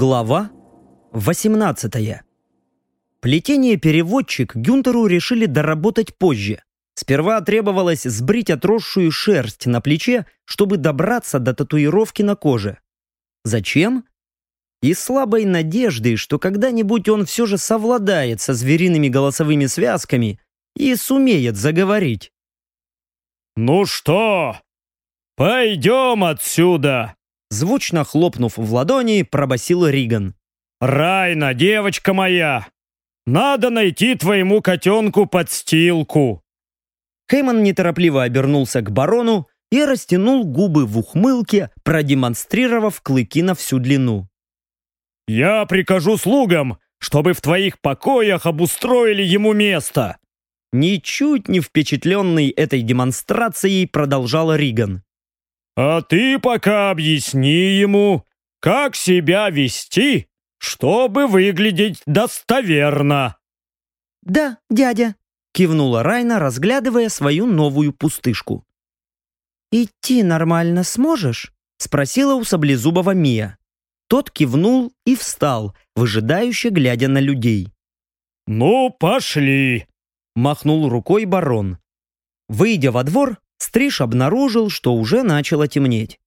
Глава 18 Плетение-переводчик Гюнтеру решили доработать позже. Сперва требовалось сбрить отросшую шерсть на плече, чтобы добраться до татуировки на коже. Зачем? Из слабой надежды, что когда-нибудь он все же совладает со звериными голосовыми связками и сумеет заговорить. «Ну что, пойдем отсюда!» Звучно хлопнув в ладони, пробасил Риган. «Райна, девочка моя, надо найти твоему котенку подстилку!» Хейман неторопливо обернулся к барону и растянул губы в ухмылке, продемонстрировав клыки на всю длину. «Я прикажу слугам, чтобы в твоих покоях обустроили ему место!» Ничуть не впечатленный этой демонстрацией продолжал Риган. «А ты пока объясни ему, как себя вести, чтобы выглядеть достоверно». «Да, дядя», — кивнула Райна, разглядывая свою новую пустышку. «Идти нормально сможешь?» — спросила у Саблезубова Мия. Тот кивнул и встал, выжидающе глядя на людей. «Ну, пошли!» — махнул рукой барон. Выйдя во двор, Стриж обнаружил, что уже начало темнеть.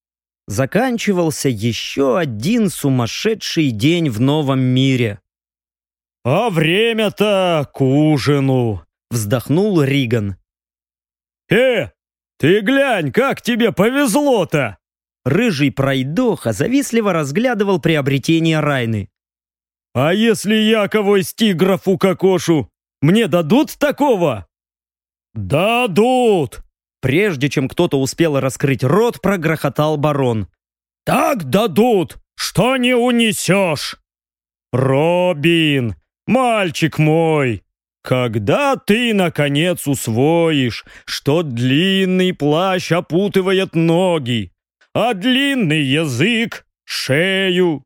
Заканчивался еще один сумасшедший день в новом мире. «А время-то к ужину!» — вздохнул Риган. «Э, ты глянь, как тебе повезло-то!» Рыжий пройдоха завистливо разглядывал приобретение Райны. «А если я кого из тигров укокошу, мне дадут такого?» «Дадут!» Прежде чем кто-то успел раскрыть рот, прогрохотал барон. «Так дадут, что не унесешь!» «Робин, мальчик мой, когда ты, наконец, усвоишь, что длинный плащ опутывает ноги, а длинный язык — шею?»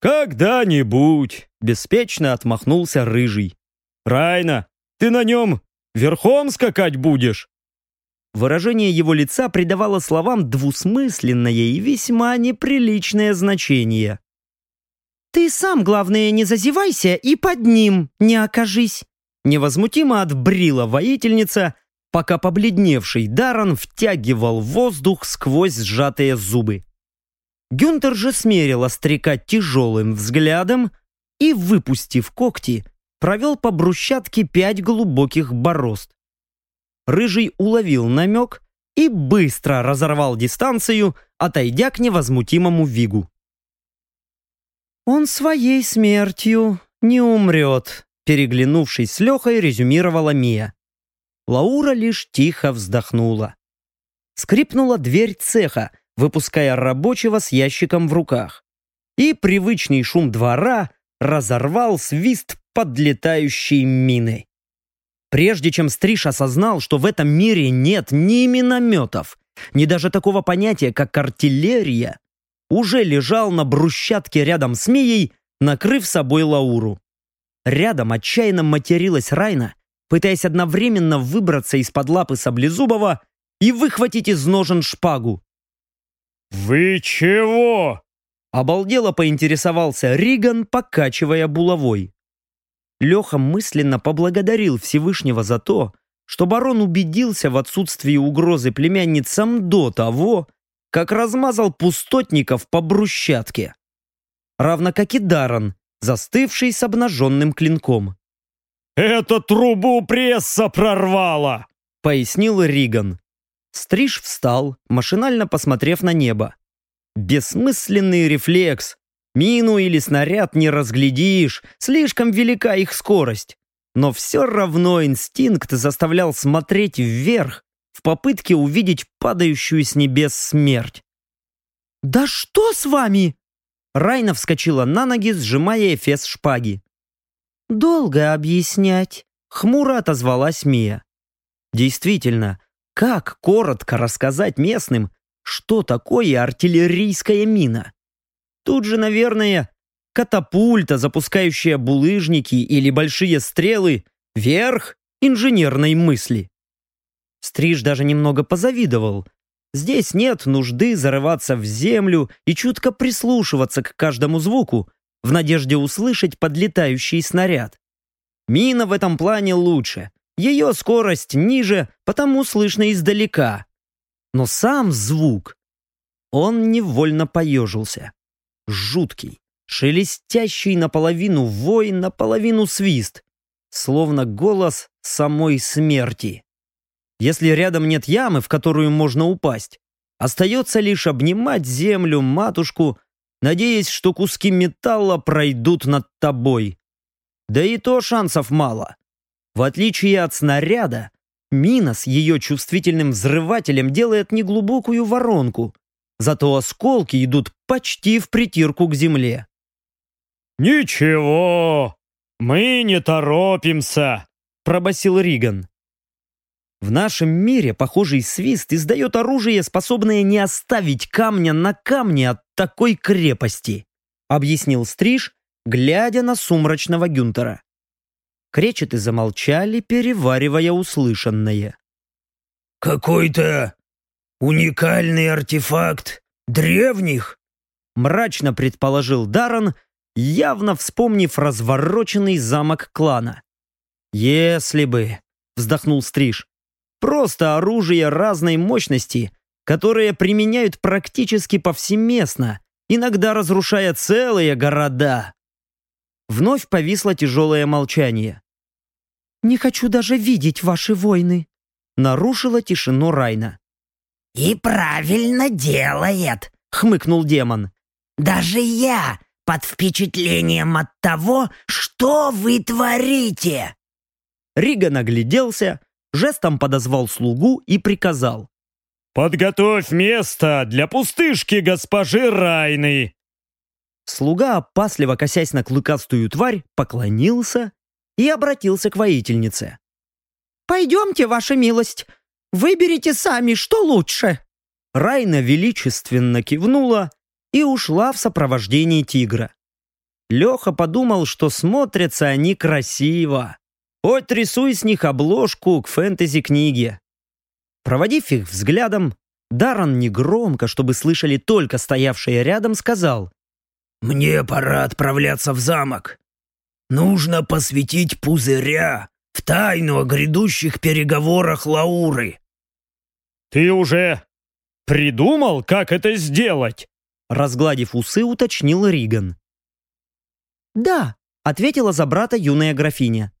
«Когда-нибудь», — беспечно отмахнулся Рыжий. «Райна, ты на нем верхом скакать будешь?» Выражение его лица придавало словам двусмысленное и весьма неприличное значение. «Ты сам, главное, не зазевайся и под ним не окажись!» Невозмутимо отбрила воительница, пока побледневший Даран втягивал воздух сквозь сжатые зубы. Гюнтер же смерил остряка тяжелым взглядом и, выпустив когти, провел по брусчатке пять глубоких борозд. Рыжий уловил намек и быстро разорвал дистанцию, отойдя к невозмутимому Вигу. «Он своей смертью не умрет», переглянувшись с Лехой, резюмировала Мия. Лаура лишь тихо вздохнула. Скрипнула дверь цеха, выпуская рабочего с ящиком в руках. И привычный шум двора разорвал свист подлетающей мины. Прежде чем Стриж осознал, что в этом мире нет ни минометов, ни даже такого понятия, как артиллерия, уже лежал на брусчатке рядом с Мией, накрыв собой Лауру. Рядом отчаянно материлась Райна, пытаясь одновременно выбраться из-под лапы Саблезубова и выхватить из ножен шпагу. «Вы чего?» Обалдело поинтересовался Риган, покачивая булавой. Леха мысленно поблагодарил Всевышнего за то, что барон убедился в отсутствии угрозы племянницам до того, как размазал пустотников по брусчатке. Равно как и Даран, застывший с обнаженным клинком. «Это трубу пресса прорвало!» — пояснил Риган. Стриж встал, машинально посмотрев на небо. Бессмысленный рефлекс, Мину или снаряд не разглядишь, слишком велика их скорость. Но все равно инстинкт заставлял смотреть вверх в попытке увидеть падающую с небес смерть. «Да что с вами?» Райна вскочила на ноги, сжимая эфес шпаги. «Долго объяснять», — хмуро отозвалась Мия. Действительно, как коротко рассказать местным, что такое артиллерийская мина? Тут же, наверное, катапульта, запускающая булыжники или большие стрелы, верх инженерной мысли. Стриж даже немного позавидовал. Здесь нет нужды зарываться в землю и чутко прислушиваться к каждому звуку, в надежде услышать подлетающий снаряд. Мина в этом плане лучше. Ее скорость ниже, потому слышно издалека. Но сам звук... Он невольно поежился. Жуткий, шелестящий наполовину вой, наполовину свист. Словно голос самой смерти. Если рядом нет ямы, в которую можно упасть, остается лишь обнимать землю, матушку, надеясь, что куски металла пройдут над тобой. Да и то шансов мало. В отличие от снаряда, мина с ее чувствительным взрывателем делает неглубокую воронку, зато осколки идут почти в притирку к земле. «Ничего, мы не торопимся», — пробасил Риган. В нашем мире похожий свист издает оружие, способное не оставить камня на камне от такой крепости, объяснил Стриж, глядя на сумрачного Гюнтера. Кречеты замолчали, переваривая услышанное. «Какой-то уникальный артефакт древних?» мрачно предположил Даррен, явно вспомнив развороченный замок клана. «Если бы...» — вздохнул Стриж. Просто оружие разной мощности, которое применяют практически повсеместно, иногда разрушая целые города. Вновь повисло тяжелое молчание. «Не хочу даже видеть ваши войны», — нарушила тишину Райна. «И правильно делает», — хмыкнул демон. «Даже я под впечатлением от того, что вы творите!» Рига нагляделся, жестом подозвал слугу и приказал. «Подготовь место для пустышки госпожи Райны!» Слуга, опасливо косясь на клыкастую тварь, поклонился и обратился к воительнице. «Пойдемте, ваша милость, выберите сами, что лучше!» Райна величественно кивнула и ушла в сопровождении тигра. Леха подумал, что смотрятся они красиво. Хоть рисуй с них обложку к фэнтези-книге. Проводив их взглядом, Даррен негромко, чтобы слышали только стоявшие рядом, сказал «Мне пора отправляться в замок. Нужно посвятить пузыря в тайну о грядущих переговорах Лауры». «Ты уже придумал, как это сделать?» Разгладив усы, уточнил Риган. «Да», — ответила за брата юная графиня.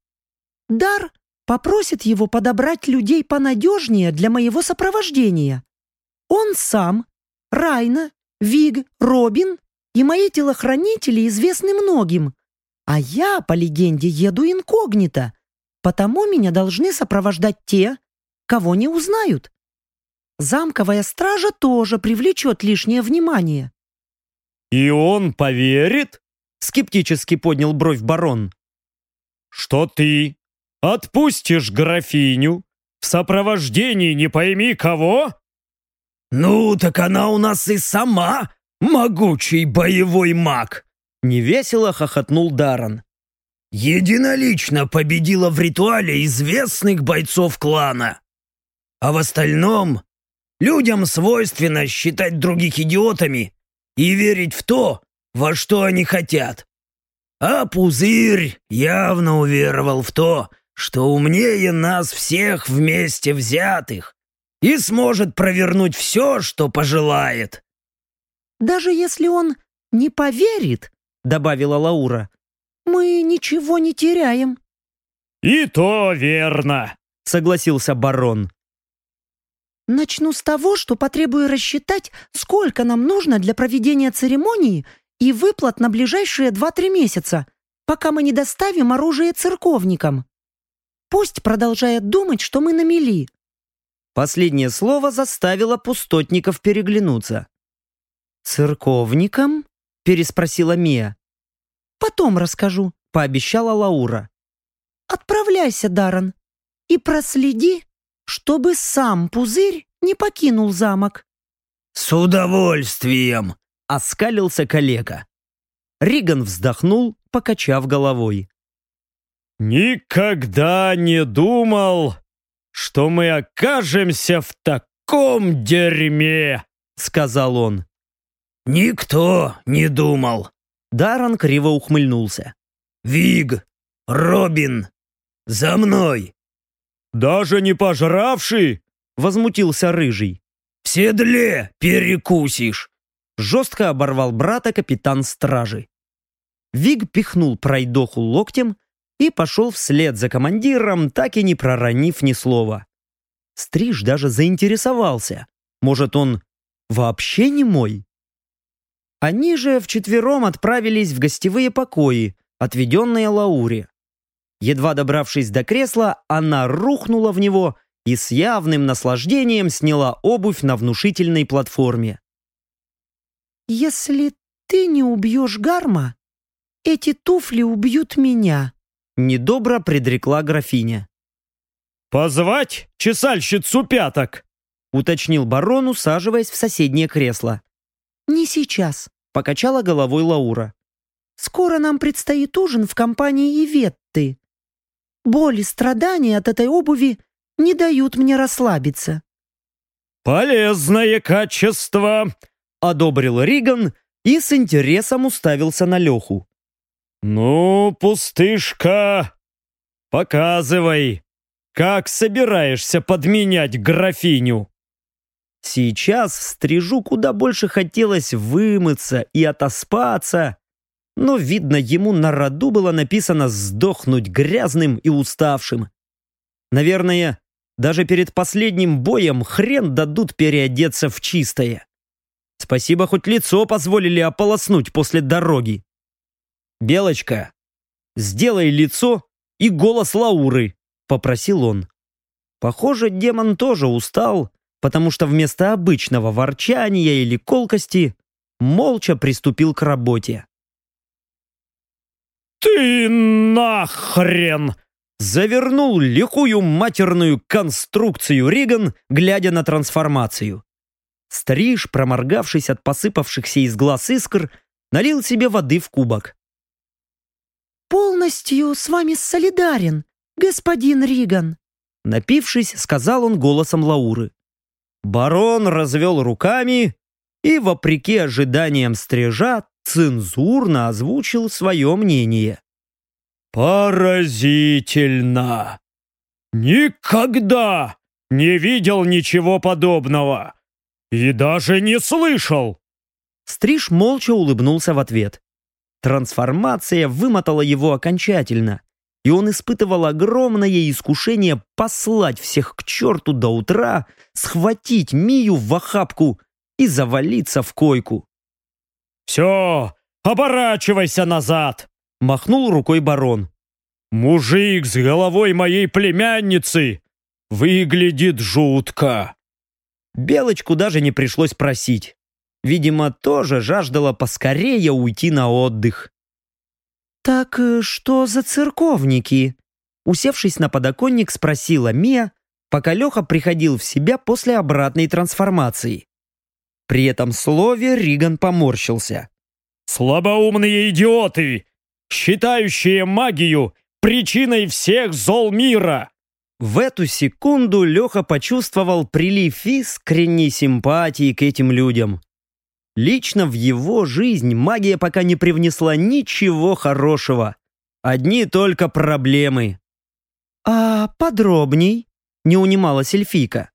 Дар попросит его подобрать людей понадежнее для моего сопровождения. Он сам, Райна, Виг, Робин и мои телохранители известны многим. А я, по легенде, еду инкогнито, потому меня должны сопровождать те, кого не узнают. Замковая стража тоже привлечет лишнее внимание. «И он поверит?» — скептически поднял бровь барон. «Что ты Отпустишь графиню в сопровождении не пойми кого? Ну, так она у нас и сама могучий боевой маг. Невесело хохотнул Даран. Единолично победила в ритуале известных бойцов клана. А в остальном людям свойственно считать других идиотами и верить в то, во что они хотят. А Пузырь явно уверовал в то, что умнее нас всех вместе взятых и сможет провернуть все, что пожелает. «Даже если он не поверит», — добавила Лаура, — «мы ничего не теряем». «И то верно», — согласился барон. «Начну с того, что потребую рассчитать, сколько нам нужно для проведения церемонии и выплат на ближайшие два-три месяца, пока мы не доставим оружие церковникам». Пусть продолжает думать, что мы на мели». Последнее слово заставило пустотников переглянуться. «Церковникам?» — переспросила Мия. «Потом расскажу», — пообещала Лаура. «Отправляйся, Даран, и проследи, чтобы сам пузырь не покинул замок». «С удовольствием!» — оскалился коллега. Риган вздохнул, покачав головой. «Никогда не думал, что мы окажемся в таком таком дерьме!» — сказал он. «Никто не думал». Даррен криво ухмыльнулся. «Виг, Робин, за мной!» «Даже не пожравший?» — возмутился Рыжий. «В седле перекусишь!» Жестко оборвал брата капитан стражи. Виг пихнул пройдоху локтем и пошел вслед за командиром, так и не проронив ни слова. Стриж даже заинтересовался. Может, он вообще не мой? Они же вчетвером отправились в гостевые покои, отведенные Лауре. Едва добравшись до кресла, она рухнула в него и с явным наслаждением сняла обувь на внушительной платформе. «Если ты не убьешь Гарма, эти туфли убьют меня», недобро предрекла графиня. «Позвать чесальщицу пяток?» уточнил барон, усаживаясь в соседнее кресло. «Не сейчас», — покачала головой Лаура. «Скоро нам предстоит ужин в компании Иветты. Боль и страдания от этой обуви не дают мне расслабиться». «Полезное качество», — одобрил Риган и с интересом уставился на Леху. «Ну, пустышка, показывай, как собираешься подменять графиню?» Сейчас стрижу куда больше хотелось вымыться и отоспаться, но, видно, ему на роду было написано сдохнуть грязным и уставшим. Наверное, даже перед последним боем хрен дадут переодеться в чистое. Спасибо, хоть лицо позволили ополоснуть после дороги. «Белочка, сделай лицо и голос Лауры», — попросил он. Похоже, демон тоже устал, потому что вместо обычного ворчания или колкости молча приступил к работе. «Ты нахрен!» Завернул лихую матерную конструкцию Риган, глядя на трансформацию. Стриж, проморгавшись от посыпавшихся из глаз искр, налил себе воды в кубок. «Полностью с вами солидарен, господин Риган», напившись, сказал он голосом Лауры. Барон развел руками и, вопреки ожиданиям стрижа, цензурно озвучил свое мнение. «Поразительно! Никогда не видел ничего подобного и даже не слышал!» Стриж молча улыбнулся в ответ. Трансформация вымотала его окончательно, и он испытывал огромное искушение послать всех к черту до утра, схватить Мию в охапку и завалиться в койку. «Все, оборачивайся назад!» — махнул рукой барон. «Мужик с головой моей племянницы выглядит жутко!» Белочку даже не пришлось просить. Видимо, тоже жаждала поскорее уйти на отдых. «Так э, что за церковники?» Усевшись на подоконник, спросила Мия, пока Леха приходил в себя после обратной трансформации. При этом слове Риган поморщился. «Слабоумные идиоты, считающие магию причиной всех зол мира!» В эту секунду Леха почувствовал прилив искренней симпатии к этим людям. Лично в его жизнь магия пока не привнесла ничего хорошего. Одни только проблемы. «А подробней?» — не унималась эльфийка.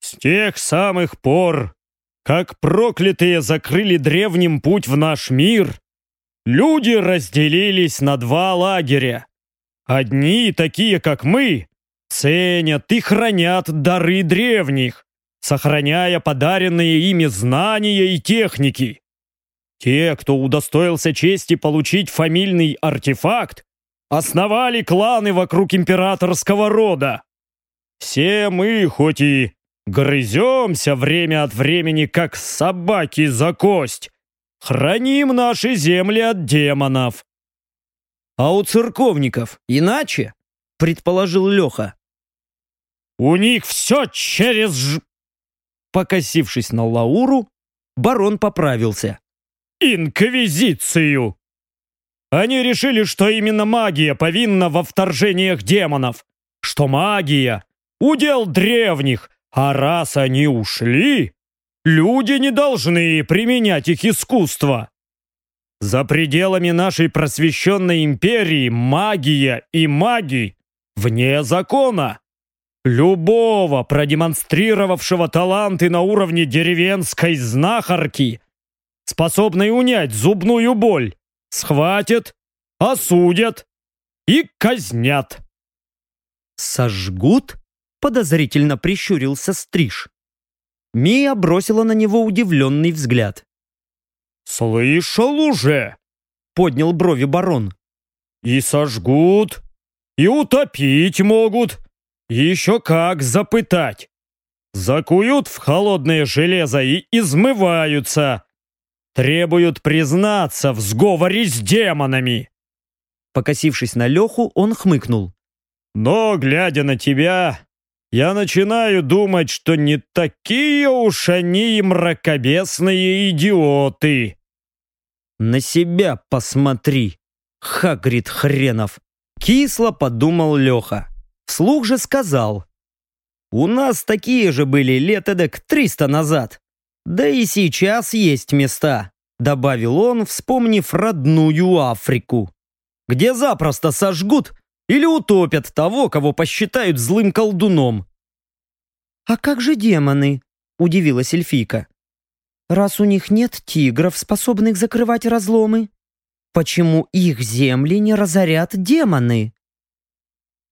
«С тех самых пор, как проклятые закрыли древним путь в наш мир, люди разделились на два лагеря. Одни, такие как мы, ценят и хранят дары древних, сохраняя подаренные ими знания и техники. Те, кто удостоился чести получить фамильный артефакт, основали кланы вокруг императорского рода. Все мы, хоть и грыземся время от времени, как собаки за кость, храним наши земли от демонов. А у церковников иначе, предположил Леха. У них все через Покосившись на Лауру, барон поправился. «Инквизицию!» Они решили, что именно магия повинна во вторжениях демонов, что магия — удел древних, А раз они ушли, люди не должны применять их искусство. За пределами нашей просвещенной империи магия и маги вне закона. Любого, продемонстрировавшего таланты на уровне деревенской знахарки, способной унять зубную боль, схватят, осудят и казнят. «Сожгут?» — подозрительно прищурился Стриж. Мия бросила на него удивленный взгляд. «Слышал уже!» — поднял брови барон. «И сожгут, и утопить могут, еще как запытать. Закуют в холодное железо и измываются. Требуют признаться в сговоре с демонами. Покосившись на Леху, он хмыкнул. Но, глядя на тебя, я начинаю думать, что не такие уж они и мракобесные идиоты. На себя посмотри, Хагрид хренов. Кисло подумал Леха. Вслух же сказал. У нас такие же были лет эдак триста назад. Да и сейчас есть места, добавил он, вспомнив родную Африку, где запросто сожгут или утопят того, кого посчитают злым колдуном. «А как же демоны?» – удивилась эльфийка. «Раз у них нет тигров, способных закрывать разломы, почему их земли не разорят демоны?»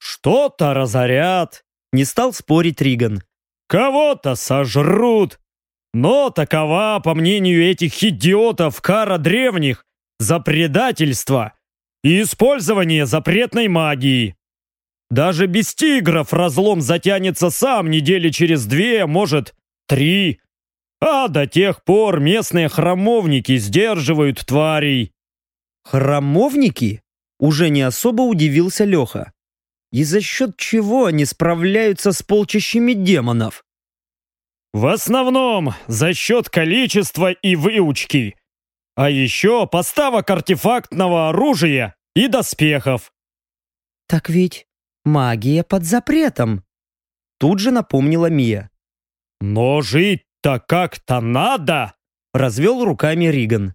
«Что-то разорят», — не стал спорить Риган. «Кого-то сожрут. Но такова, по мнению этих идиотов, кара древних за предательство и использование запретной магии. Даже без тигров разлом затянется сам недели через две, может, три. А до тех пор местные храмовники сдерживают тварей. Храмовники? Уже не особо удивился Леха. И за счет чего они справляются с полчищами демонов? В основном за счет количества и выучки. А еще поставок артефактного оружия и доспехов. Так ведь магия под запретом. Тут же напомнила Мия. Но жить-то как-то надо, развел руками Риган.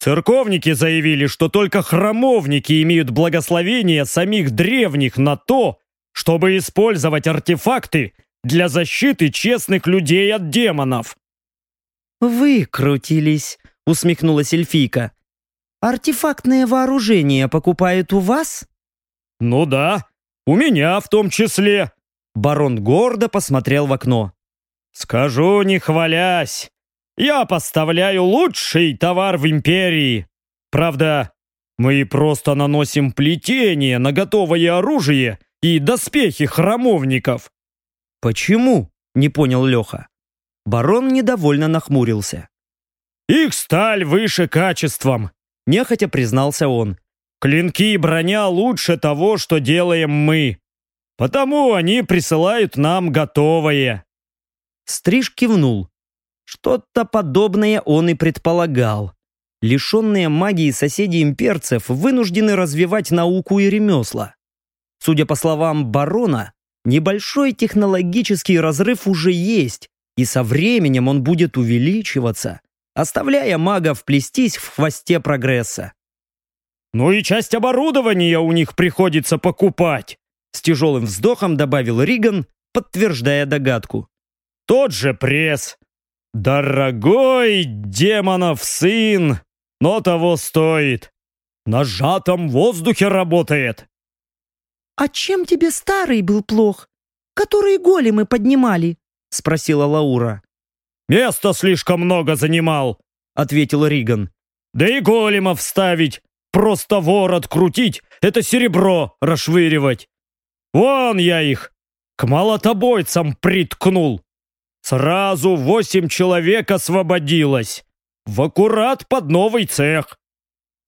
Церковники заявили, что только храмовники имеют благословение самих древних на то, чтобы использовать артефакты для защиты честных людей от демонов. «Выкрутились», — усмехнулась эльфийка. «Артефактное вооружение покупают у вас?» «Ну да, у меня в том числе». Барон гордо посмотрел в окно. «Скажу, не хвалясь, я поставляю лучший товар в империи. Правда, мы просто наносим плетение на готовое оружие и доспехи храмовников. Почему? Не понял Леха. Барон недовольно нахмурился. Их сталь выше качеством, нехотя признался он. Клинки и броня лучше того, что делаем мы. Потому они присылают нам готовое. Стриж кивнул. Что-то подобное он и предполагал. Лишенные магии соседи имперцев вынуждены развивать науку и ремесла. Судя по словам барона, небольшой технологический разрыв уже есть, и со временем он будет увеличиваться, оставляя магов плестись в хвосте прогресса. «Ну и часть оборудования у них приходится покупать», с тяжелым вздохом добавил Риган, подтверждая догадку. «Тот же пресс, «Дорогой демонов сын, но того стоит. На сжатом воздухе работает». «А чем тебе старый был плох, который големы поднимали?» — спросила Лаура. «Места слишком много занимал», — ответил Риган. «Да и големов ставить, просто ворот крутить — это серебро расшвыривать. Вон я их к молотобойцам приткнул. Сразу восемь человек освободилось. В аккурат под новый цех.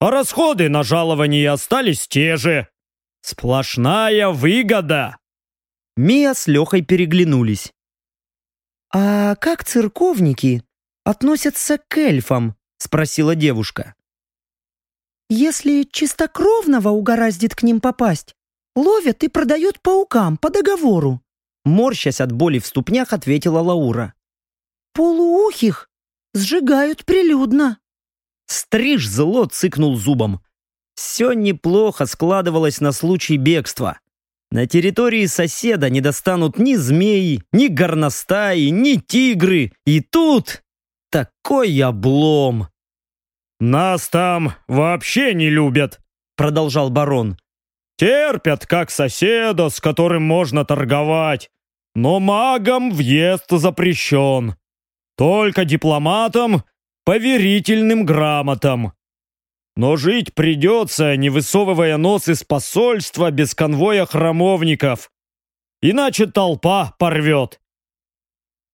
А расходы на жалование остались те же. Сплошная выгода. Мия с Лехой переглянулись. «А как церковники относятся к эльфам?» — спросила девушка. «Если чистокровного угораздит к ним попасть, ловят и продают паукам по договору. Морщась от боли в ступнях, ответила Лаура. «Полуухих сжигают прилюдно». Стриж зло цыкнул зубом. Все неплохо складывалось на случай бегства. На территории соседа не достанут ни змеи, ни горностаи, ни тигры. И тут такой облом. «Нас там вообще не любят», — продолжал барон. «Терпят, как соседа, с которым можно торговать. Но магам въезд запрещен. Только дипломатам, поверительным грамотам. Но жить придется, не высовывая нос из посольства без конвоя храмовников. Иначе толпа порвет.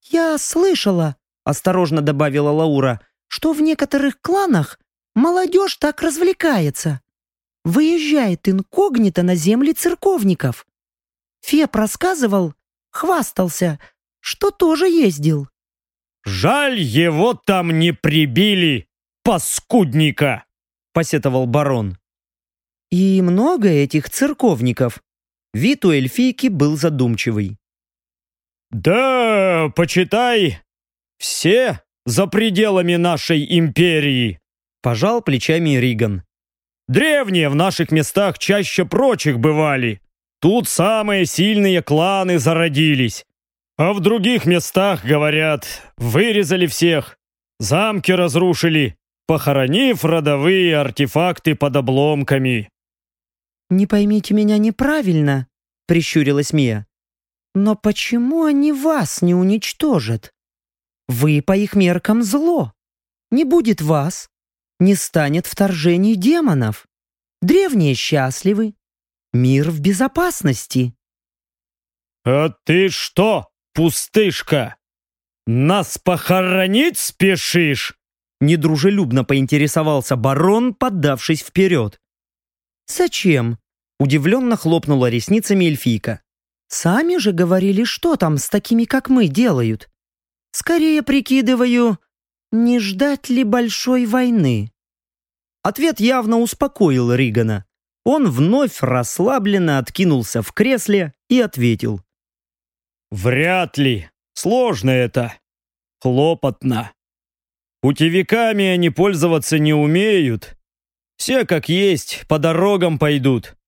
«Я слышала», — осторожно добавила Лаура, «что в некоторых кланах молодежь так развлекается. Выезжает инкогнито на земли церковников. Феб рассказывал, хвастался, что тоже ездил». «Жаль, его там не прибили, паскудника!» посетовал барон. «И много этих церковников?» Вид у эльфийки был задумчивый. «Да, почитай, все за пределами нашей империи», пожал плечами Риган. «Древние в наших местах чаще прочих бывали. Тут самые сильные кланы зародились. А в других местах, говорят, вырезали всех, замки разрушили, похоронив родовые артефакты под обломками. «Не поймите меня неправильно», — прищурилась Мия. «Но почему они вас не уничтожат? Вы по их меркам зло. Не будет вас, не станет вторжений демонов. Древние счастливы, мир в безопасности». «А ты что, пустышка, нас похоронить спешишь?» Недружелюбно поинтересовался барон, поддавшись вперед. «Зачем?» – удивленно хлопнула ресницами эльфийка. «Сами же говорили, что там с такими, как мы, делают. Скорее прикидываю, не ждать ли большой войны?» Ответ явно успокоил Ригана. Он вновь расслабленно откинулся в кресле и ответил. «Вряд ли. Сложно это. Хлопотно. Путевиками они пользоваться не умеют. Все как есть, по дорогам пойдут.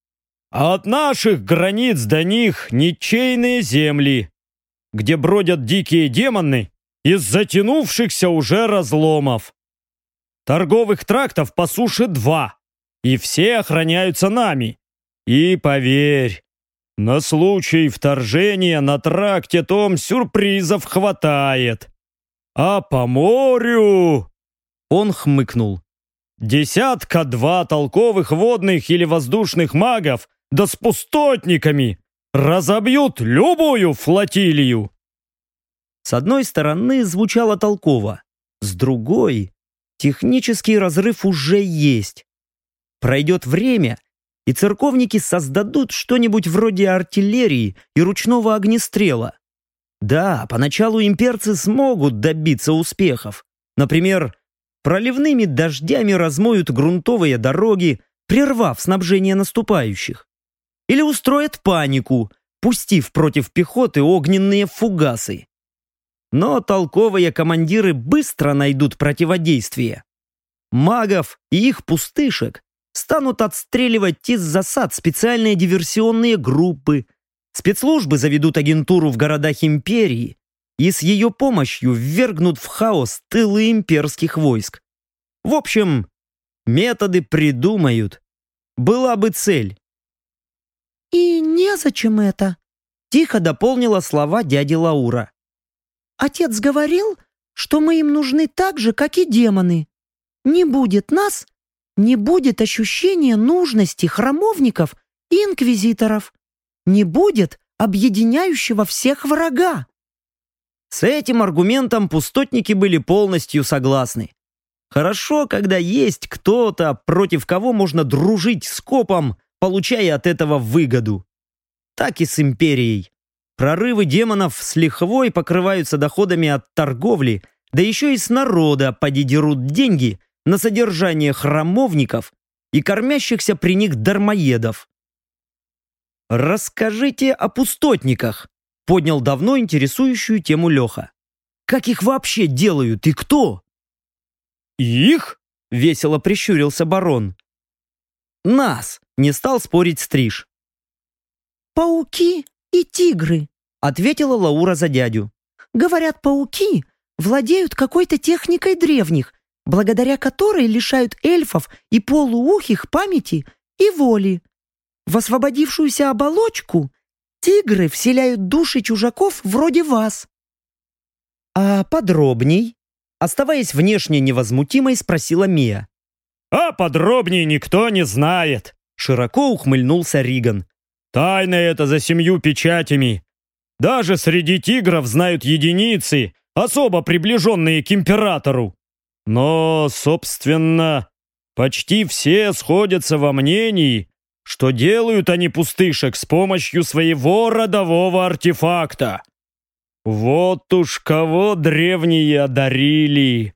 А от наших границ до них ничейные земли, где бродят дикие демоны из затянувшихся уже разломов. Торговых трактов по суше два, и все охраняются нами. И поверь, на случай вторжения на тракте том сюрпризов хватает. А по морю...» Он хмыкнул. «Десятка-два толковых водных или воздушных магов, да с пустотниками, разобьют любую флотилию!» С одной стороны звучало толково, с другой технический разрыв уже есть. Пройдет время, и церковники создадут что-нибудь вроде артиллерии и ручного огнестрела. Да, поначалу имперцы смогут добиться успехов. Например, проливными дождями размоют грунтовые дороги, прервав снабжение наступающих. Или устроят панику, пустив против пехоты огненные фугасы. Но толковые командиры быстро найдут противодействие. Магов и их пустышек станут отстреливать из засад специальные диверсионные группы, Спецслужбы заведут агентуру в городах империи и с ее помощью ввергнут в хаос тылы имперских войск. В общем, методы придумают. Была бы цель. «И незачем это», — тихо дополнила слова дяди Лаура. «Отец говорил, что мы им нужны так же, как и демоны. Не будет нас, не будет ощущения нужности храмовников и инквизиторов не будет объединяющего всех врага. С этим аргументом пустотники были полностью согласны. Хорошо, когда есть кто-то, против кого можно дружить с копом, получая от этого выгоду. Так и с империей. Прорывы демонов с лихвой покрываются доходами от торговли, да еще и с народа поди дерут деньги на содержание храмовников и кормящихся при них дармоедов. «Расскажите о пустотниках», Поднял давно интересующую тему Леха. Как их вообще делают и кто? Их? Весело прищурился барон. Нас, не стал спорить Стриж. «Пауки и тигры», — ответила Лаура за дядю. «Говорят, пауки владеют какой-то техникой древних, благодаря которой лишают эльфов и полуухих памяти и воли. В освободившуюся оболочку тигры вселяют души чужаков вроде вас». «А подробней?» Оставаясь внешне невозмутимой, спросила Мия. «А подробнее никто не знает», — широко ухмыльнулся Риган. «Тайна это за семью печатями. Даже среди тигров знают единицы, особо приближенные к императору. Но, собственно, почти все сходятся во мнении, что делают они пустышек с помощью своего родового артефакта. Вот уж кого древние одарили.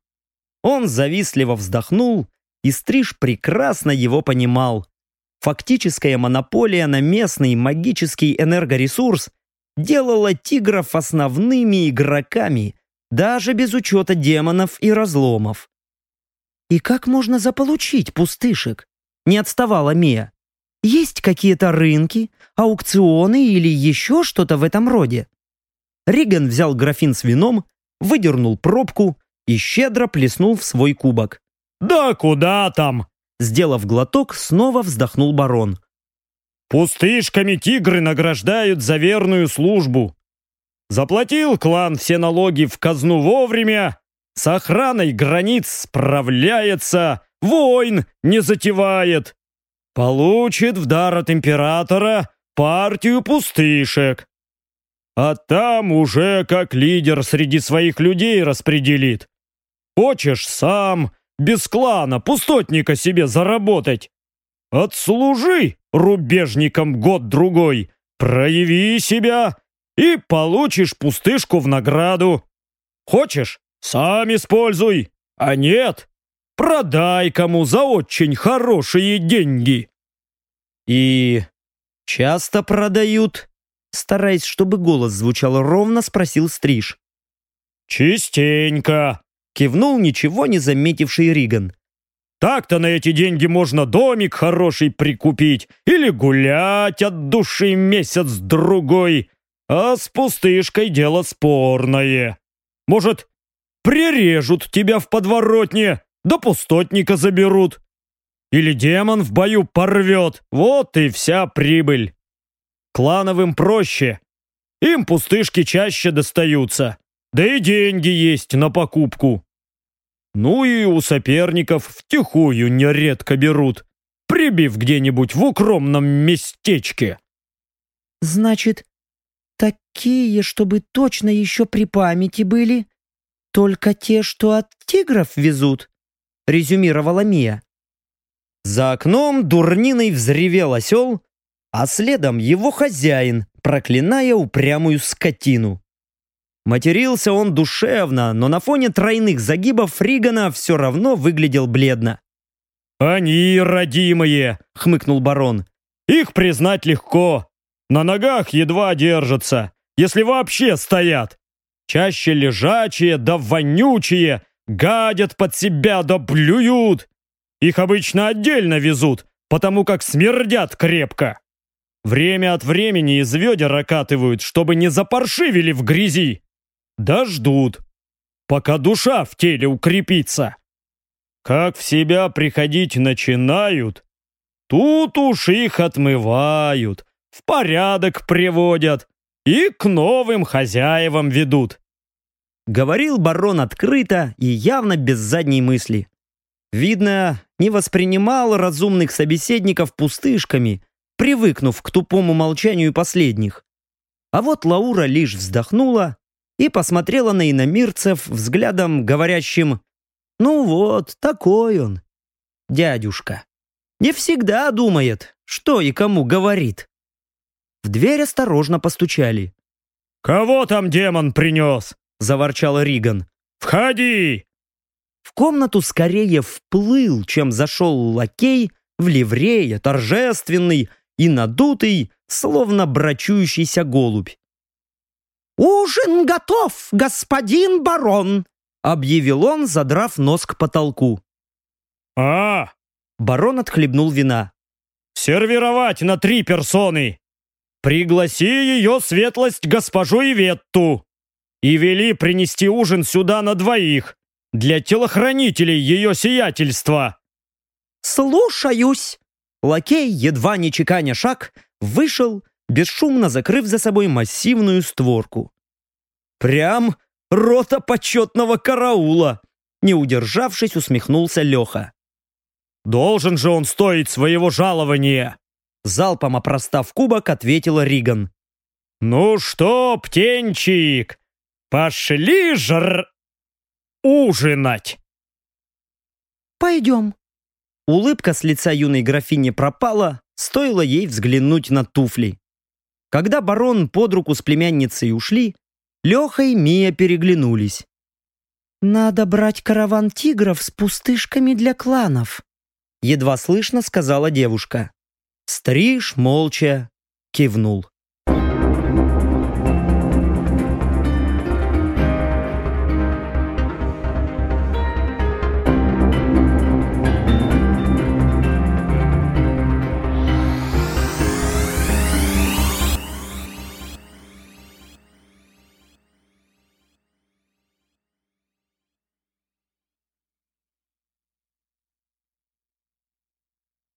Он завистливо вздохнул, и Стриж прекрасно его понимал. Фактическая монополия на местный магический энергоресурс делала тигров основными игроками, даже без учета демонов и разломов. «И как можно заполучить пустышек?» Не отставала Мия. «Есть какие-то рынки, аукционы или еще что-то в этом роде?» Риган взял графин с вином, выдернул пробку и щедро плеснул в свой кубок. «Да куда там?» Сделав глоток, снова вздохнул барон. «Пустышками тигры награждают за верную службу. Заплатил клан все налоги в казну вовремя, с охраной границ справляется, войн не затевает. Получит в дар от императора партию пустышек а там уже как лидер среди своих людей распределит. Хочешь сам, без клана, пустотника себе заработать? Отслужи рубежникам год-другой, прояви себя и получишь пустышку в награду. Хочешь, сам используй, а нет, продай кому за очень хорошие деньги. И часто продают? Стараясь, чтобы голос звучал ровно, спросил Стриж. «Частенько!» — кивнул ничего не заметивший Риган. «Так-то на эти деньги можно домик хороший прикупить или гулять от души месяц-другой, а с пустышкой дело спорное. Может, прирежут тебя в подворотне, да пустотника заберут. Или демон в бою порвет, вот и вся прибыль. Клановым проще. Им пустышки чаще достаются. Да и деньги есть на покупку. Ну и у соперников втихую нередко берут, прибив где-нибудь в укромном местечке. Значит, такие, чтобы точно еще при памяти были, только те, что от тигров везут, резюмировала Мия. За окном дурниной взревел осел, а следом его хозяин, проклиная упрямую скотину. Матерился он душевно, но на фоне тройных загибов Фригана все равно выглядел бледно. «Они родимые!» — хмыкнул барон. «Их признать легко. На ногах едва держатся, если вообще стоят. Чаще лежачие да вонючие, гадят под себя да блюют. Их обычно отдельно везут, потому как смердят крепко. Время от времени из ведер окатывают, чтобы не запаршивили в грязи. Да ждут, пока душа в теле укрепится. Как в себя приходить начинают, тут уж их отмывают, в порядок приводят и к новым хозяевам ведут. Говорил барон открыто и явно без задней мысли. Видно, не воспринимал разумных собеседников пустышками – привыкнув к тупому молчанию последних. А вот Лаура лишь вздохнула и посмотрела на иномирцев взглядом, говорящим «Ну вот, такой он, дядюшка. Не всегда думает, что и кому говорит». В дверь осторожно постучали. «Кого там демон принес?» – заворчал Риган. «Входи!» В комнату скорее вплыл, чем зашел лакей в ливрее, торжественный, и надутый, словно брачующийся голубь. «Ужин готов, господин барон!» объявил он, задрав нос к потолку. «А!» Барон отхлебнул вина. «Сервировать на три персоны! Пригласи ее светлость госпожу Иветту и вели принести ужин сюда на двоих для телохранителей ее сиятельства!» «Слушаюсь!» Лакей, едва не чеканя шаг, вышел, бесшумно закрыв за собой массивную створку. «Прям рота почетного караула!» Не удержавшись, усмехнулся Леха. «Должен же он стоить своего жалования!» Залпом опростав кубок, ответила Риган. «Ну что, птенчик, пошли жр... ужинать!» «Пойдем». Улыбка с лица юной графини пропала, стоило ей взглянуть на туфли. Когда барон под руку с племянницей ушли, Леха и Мия переглянулись. «Надо брать караван тигров с пустышками для кланов», едва слышно сказала девушка. Стриж молча кивнул.